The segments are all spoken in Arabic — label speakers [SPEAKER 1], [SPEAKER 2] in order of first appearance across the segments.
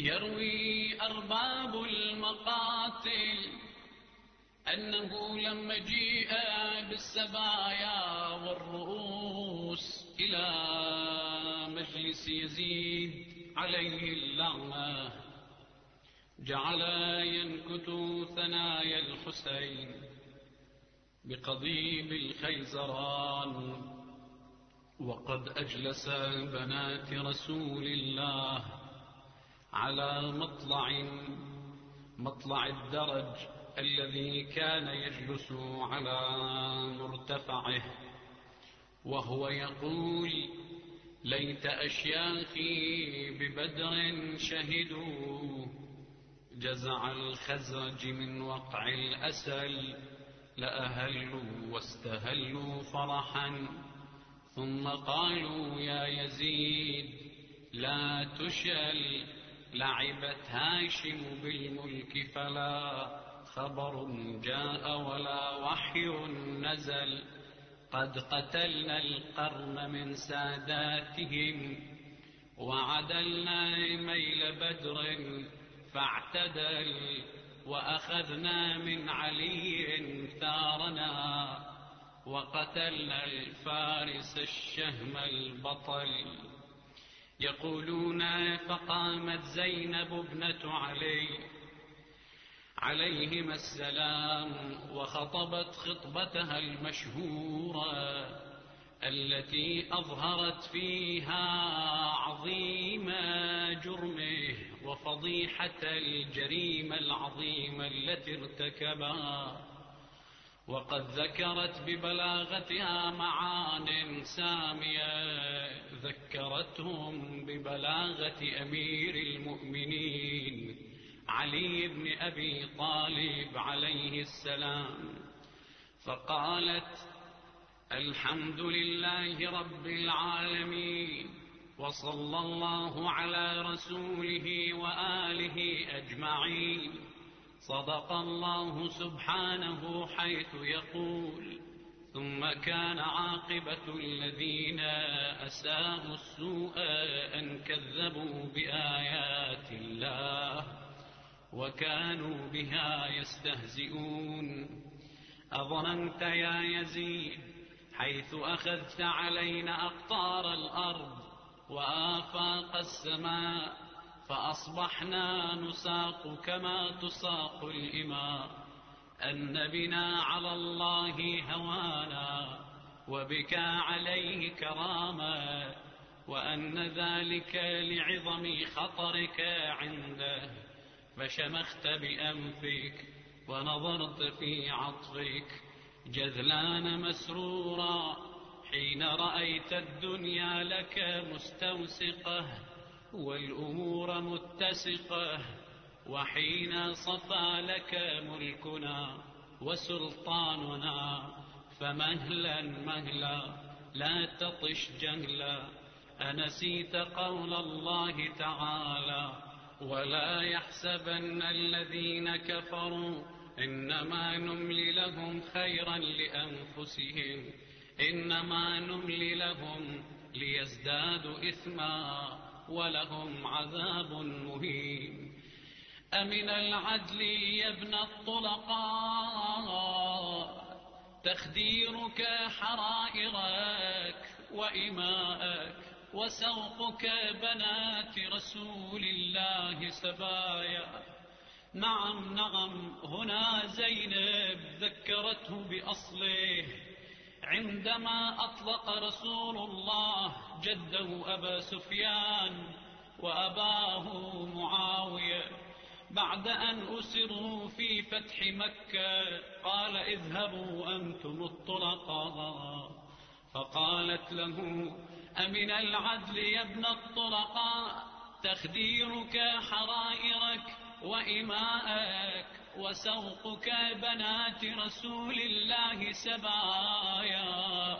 [SPEAKER 1] يروي أرباب المقاتل أنه لما جيء بالسبايا والرؤوس إلى مجلس يزيد عليه اللعنة جعل ينكت ثنايا الحسين بقضيب الخيزران. وقد أجلس بنات رسول الله على مطلع مطلع الدرج الذي كان يجلس على مرتفعه وهو يقول ليت أشياخي ببدر شهدوا جزع الخزرج من وقع الأسل لأهلوا واستهلوا فرحا. ثم قالوا يا يزيد لا تشل لعبت هاشم بالملك فلا خبر جاء ولا وحي نزل. قد قتلنا القرن من ساداتهم وعدلنا ميل بدر فاعتدل وأخذنا من علي ثارنا وقتلنا الفارس الشهم البطل يقولون فقامت زينب ابنة علي. عليهما السلام وخطبت خطبتها المشهورة التي أظهرت فيها عظيم جرمه وفضيحة الجريمة العظيمة التي ارتكبها. وقد ذكرت ببلاغتها معان سامية. ذكرتهم ببلاغة أمير المؤمنين علي بن أبي طالب عليه السلام. فقالت الحمد لله رب العالمين وصلى الله على رسوله وآله أجمعين. صدق الله سبحانه حيث يقول ثم كان عاقبة الذين أساءوا السوء أن كذبوا بآيات الله وكانوا بها يستهزئون. أظننت يا يزيد حيث أخذت علينا أقطار الأرض وآفاق السماء فأصبحنا نساق كما تساق الإماء. أن بنا على الله هوانا وبك عليه كرامة وأن ذلك لعظم خطرك عنده. فشمخت بأنفك ونظرت في عطفك. جذلان مسرورا حين رأيت الدنيا لك مستوسقة. والأمور متسقة وحين صفى لك ملكنا وسلطاننا فمهلا مهلا لا تطش جهلا. أنسيت قول الله تعالى ولا يحسبن الذين كفروا إنما نملي لهم خيرا لأنفسهم إنما نملي لهم ليزدادوا إثما. ولهم عذاب مهين. أمن العدل ابن الطلقاء تخديرك حرائرك وإماءك وسوقك بنات رسول الله سبايا. نعم نعم هنا زينب ذكرته بأصله. عندما أطلق رسول الله جده أبا سفيان وأباه معاوية بعد أن أسروا في فتح مكة قال اذهبوا أنتم الطلقاء. فقالت له أمن العدل يا ابن الطلقاء؟ تخديرك حرائرك وإماءك. وسوقك بنات رسول الله سبايا.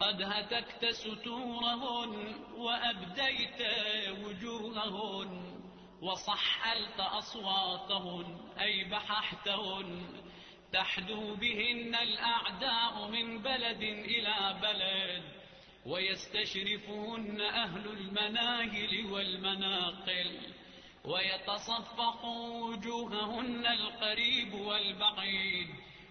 [SPEAKER 1] قد هتكت ستورهن وأبديت وجوههن وصحلت أصواتهن أي بححتهن. تحدو بهن الأعداء من بلد إلى بلد ويستشرفهن أهل المناهل والمناقل. ويتصفق وجوههن القريب والبعيد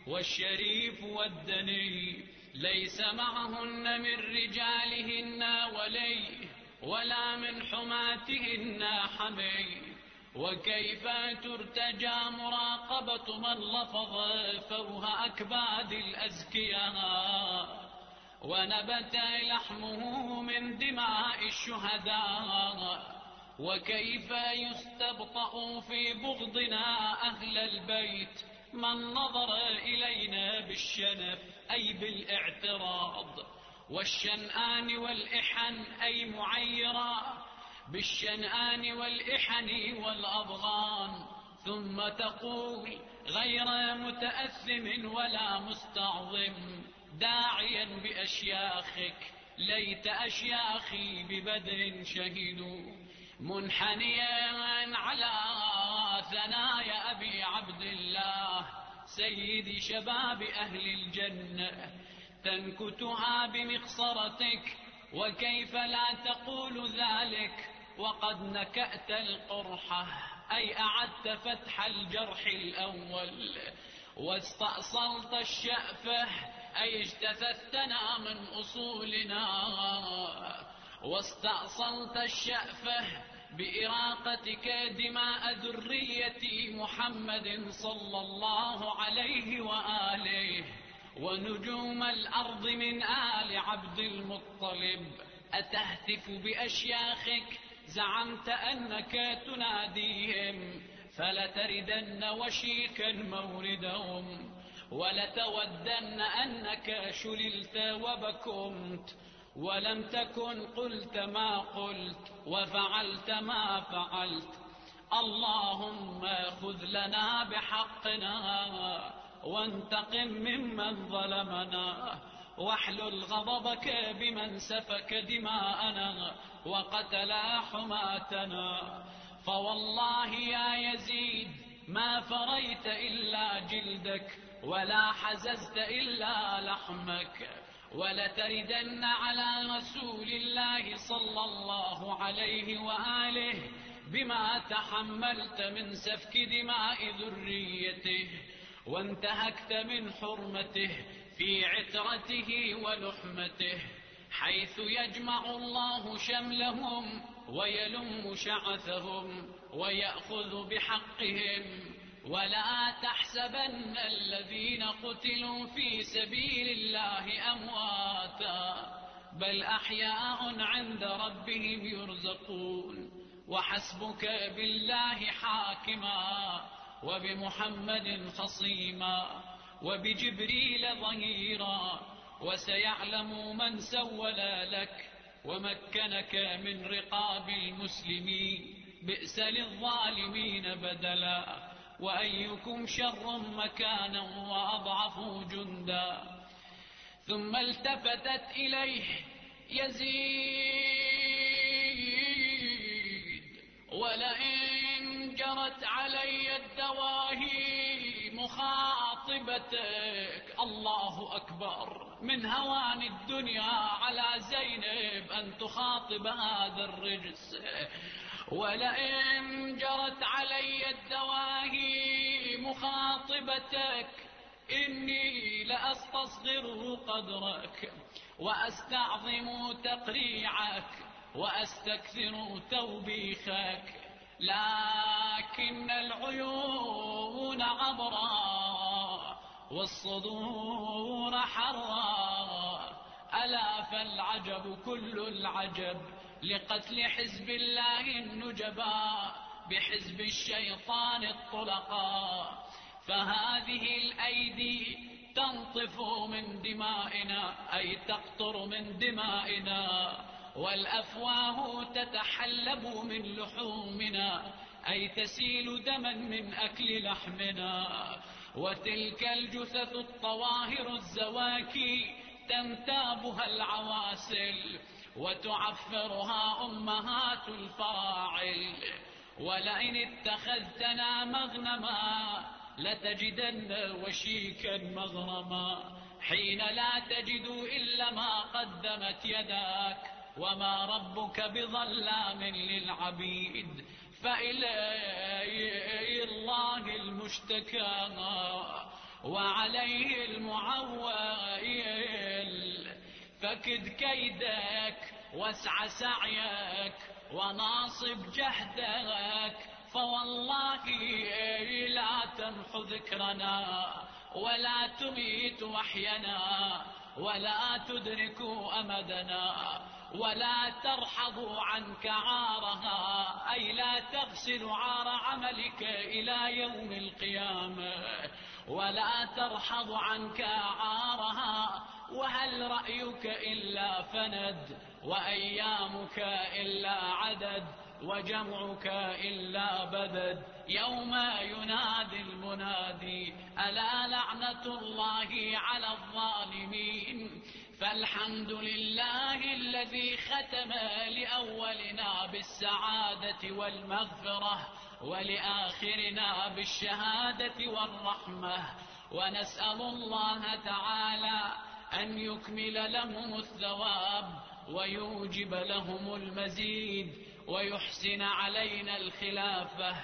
[SPEAKER 1] والشريف والدني. ليس معهن من رجالهن ولي ولا من حماتهن حمي. وكيف ترتجى مراقبة من لفظ فوه أكباد الأزكياء؟ ونبت لحمه من دماء الشهداء. وكيف يستبطأ في بغضنا أهل البيت من نظر إلينا بالشنف أي بالإعتراض والشنآن والإحن أي معيرا بالشنآن والإحن والأضغان ثم تقول غير متأثم ولا مستعظم داعيا بأشياخك ليت أشياخي ببدر شهدوا منحنيا على ثنايا أبي عبد الله سيد شباب أهل الجنة. تنكتها بمخصرتك وكيف لا تقول ذلك؟ وقد نكأت القرحة أي أعدت فتح الجرح الأول. واستأصلت الشأفة أي اجتثثتنا من أصولنا. واستأصلت الشأفة بإراقتك دماء ذرية محمد صلى الله عليه وآله ونجوم الأرض من آل عبد المطلب. أتهتف بأشياخك؟ زعمت أنك تناديهم. فلتردن وشيكا موردهم. ولتودن أنك شللت وبكمت. ولم تكن قلت ما قلت وفعلت ما فعلت. اللهم خذ لنا بحقنا وانتقم ممن ظلمنا. واحلل غضبك بمن سفك دماءنا وقتل حماتنا. فوالله يا يزيد ما فريت إلا جلدك ولا حززت إلا لحمك. ولتردن على رسول الله صلى الله عليه وآله بما تحملت من سفك دماء ذريته وانتهكت من حرمته في عترته ولحمته حيث يجمع الله شملهم ويلم شعثهم ويأخذ بحقهم. ولا تحسبن الذين قتلوا في سبيل الله أمواتا بل أحياء عند ربهم يرزقون. وحسبك بالله حاكما وبمحمد خصيما وبجبريل ظهيرا وسيعلم من سول لك ومكنك من رقاب المسلمين. بئس للظالمين بدلا. وأيكم شر مكانا وأضعف جندا ثم التفتت إليه يزيد ولئن جرت علي الدواهي مخاطبتك الله أكبر من هوان الدنيا على زينب أن تخاطب هذا الرجس ولئن جرت علي الدواهي مخاطبتك إني لأستصغر قدرك وأستعظم تقريعك وأستكثر توبيخك. لكن العيون عبرا والصدور حرا. ألا فالعجب كل العجب. لقتل حزب الله النجبا بحزب الشيطان الطلقا فهذه الأيدي تنطف من دمائنا أي تقطر من دمائنا والأفواه تتحلب من لحومنا أي تسيل دما من أكل لحمنا. وتلك الجثث الطواهر الزواكي تنتابها العواسل وتعفرها أمهات الفاعل ولئن اتخذتنا مغنما لتجدن وشيكا مغرما. حين لا تجد إلا ما قدمت يداك. وما ربك بظلام للعبيد. فإلي الله المشتكى. وعليه المعول. فكد كيدك واسع سعيك وناصب جهدك فوالله لا تمحو ذكرنا ولا تميت وحينا ولا تدرك أمدنا ولا ترحض عنك عارها أي لا تغسل عار عملك إلى يوم القيامة ولا ترحض عنك عارها وهل رأيك إلا فند وأيامك إلا عدد وجمعك إلا بدد. يوم ينادي المنادي ألا لعنة الله على الظالمين؟ فالحمد لله الذي ختم لأولنا بالسعادة والمغفرة ولآخرنا بالشهادة والرحمة. ونسأل الله تعالى أن يكمل لهم الثواب ويوجب لهم المزيد ويحسن علينا الخلافة.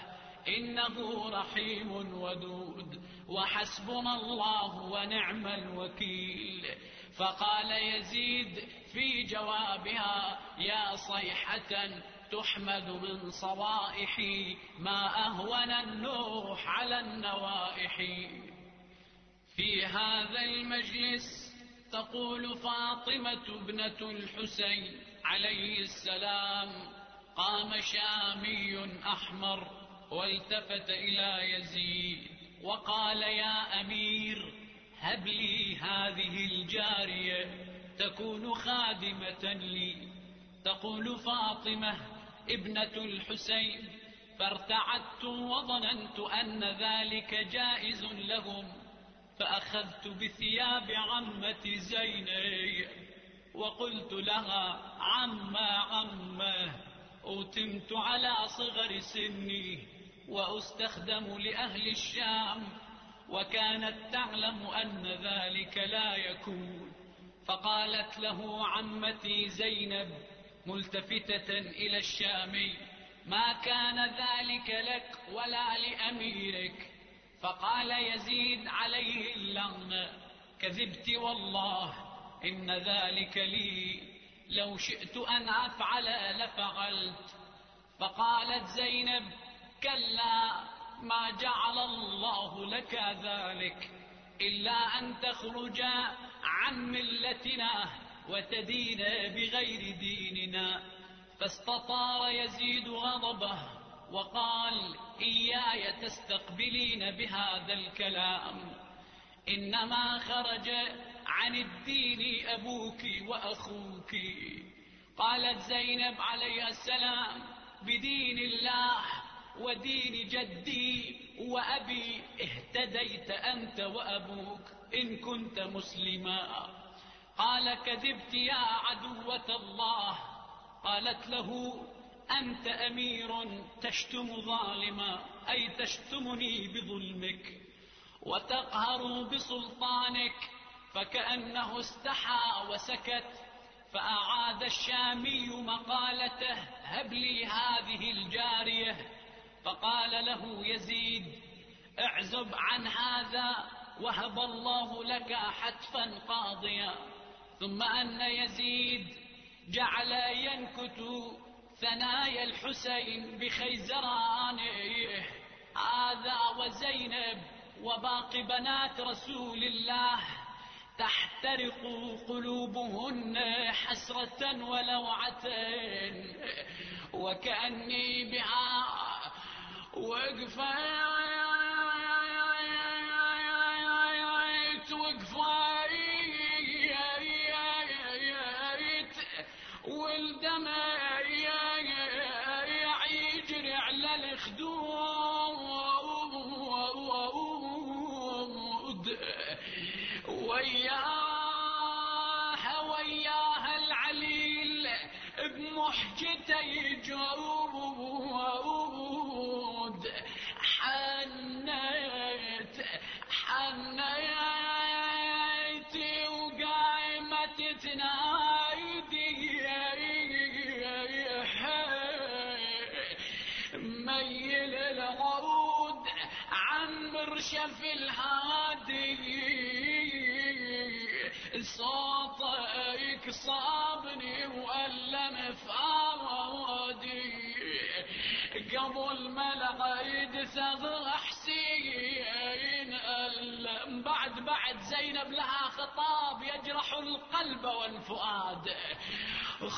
[SPEAKER 1] إنه رحيم ودود. وحسبنا الله ونعم الوكيل. فقال يزيد في جوابها يا صيحة تحمد من صوائح ما أهون النوح على النوائح. في هذا المجلس تقول فاطمة ابنة الحسين عليه السلام قام شامي أحمر والتفت إلى يزيد وقال يا أمير هب لي هذه الجارية تكون خادمة لي. تقول فاطمة ابنة الحسين فارتعدت وظننت أن ذلك جائز لهم. فأخذت بثياب عمتي زينب وقلت لها عمة عمة أوتمت على صغر سني وأستخدم لأهل الشام وكانت تعلم أن ذلك لا يكون. فقالت له عمتي زينب ملتفتة إلى الشامي ما كان ذلك لك ولا لأميرك. فقال يزيد عليه اللعنة كذبت والله إن ذلك لي. لو شئت أن أفعل لفعلت. فقالت زينب كلا ما جعل الله لك ذلك إلا أن تخرج عن ملتنا وتدين بغير ديننا. فاستطار يزيد غضبه وقال إياي تستقبلين بهذا الكلام. إنما خرج عن الدين أبوك وأخوك. قالت زينب عليه السلام بدين الله ودين جدي وأبي اهتديت أنت وأبوك إن كنت مسلما. قال كذبت يا عدوة الله. قالت له أنت أمير تشتم ظالما أي تشتمني بظلمك. وتقهر بسلطانك فكأنه استحى وسكت. فأعاد الشامي مقالته هب لي هذه الجارية. فقال له يزيد اعزب عن هذا وهب الله لك حتفا قاضيا. ثم أن يزيد جعل ينكت ثنايا الحسين بخيزرانه هذا وزينب وباقي بنات رسول الله. تحترق قلوبهن حسرة ولوعة وكأني بها وقفت بمحجته يجود حنيت حنيت. ثغر حسين ألم. بعد بعد زينب لها خطاب يجرح القلب والفؤاد. يا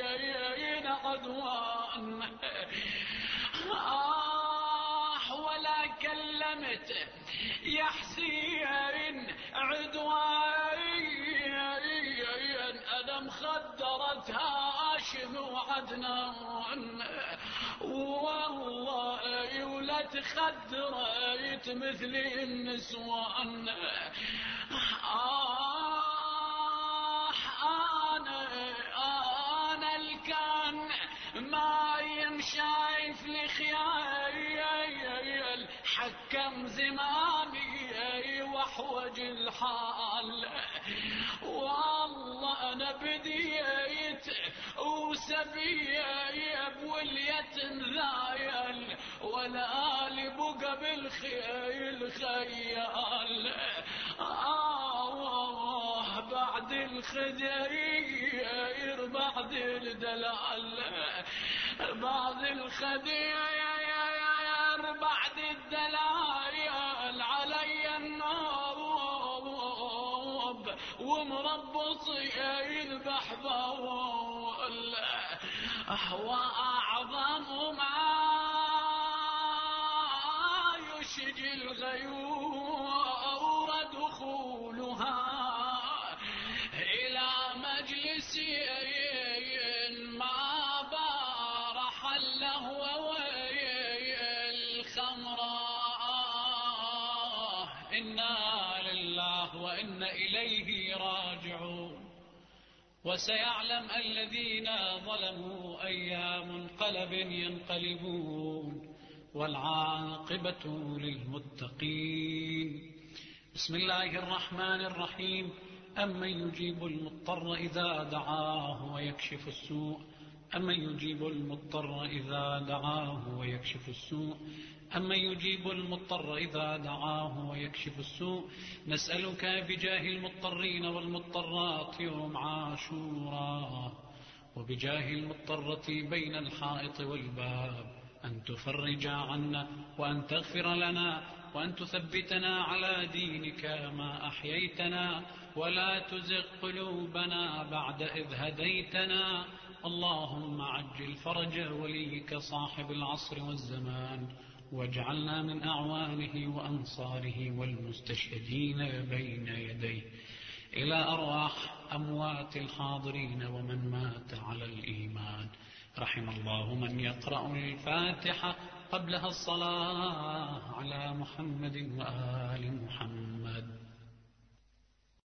[SPEAKER 1] حسين عدوان. آه ولا كلمت. يا حسين عدوان. أنا مخدرت هاشم وعدنان والله ولا تخدرت مثل النسوان. آه أنا أنا حكم زماني واحوج الحال. والله أنا بديت وسبية بولية ذايل ولا لي بقى بالخيل خيال. آه بعد الخدير بعد الدلال. بعد الخدير بعد الدلال علي النار ومربط البحبول هو أعظم ما يشجي الغيور دخولها إلى مجلس وسيعلم الذين ظلموا أي منقلب ينقلبون والعاقبة للمتقين. بسم الله الرحمن الرحيم. أمن يجيب المضطر إذا دعاه ويكشف السوء؟ أمن يجيب المضطر إذا دعاه ويكشف السوء؟ أمن يجيب المضطر إذا دعاه ويكشف السوء. نسألك بجاه المضطرين والمضطرات يوم عاشورا. وبجاه المضطرة بين الحائط والباب. أن تفرج عنا وأن تغفر لنا وأن تثبتنا على دينك ما أحييتنا. ولا تزغ قلوبنا بعد إذ هديتنا. اللهم عجل فرج وليك صاحب العصر والزمان. واجعلنا من أعوانه وأنصاره والمستشهدين بين يديه إلى أرواح أموات الحاضرين ومن مات على الإيمان. رحم الله من يقرأ الفاتحة قبلها الصلاة على محمد وآل محمد.